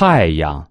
太阳。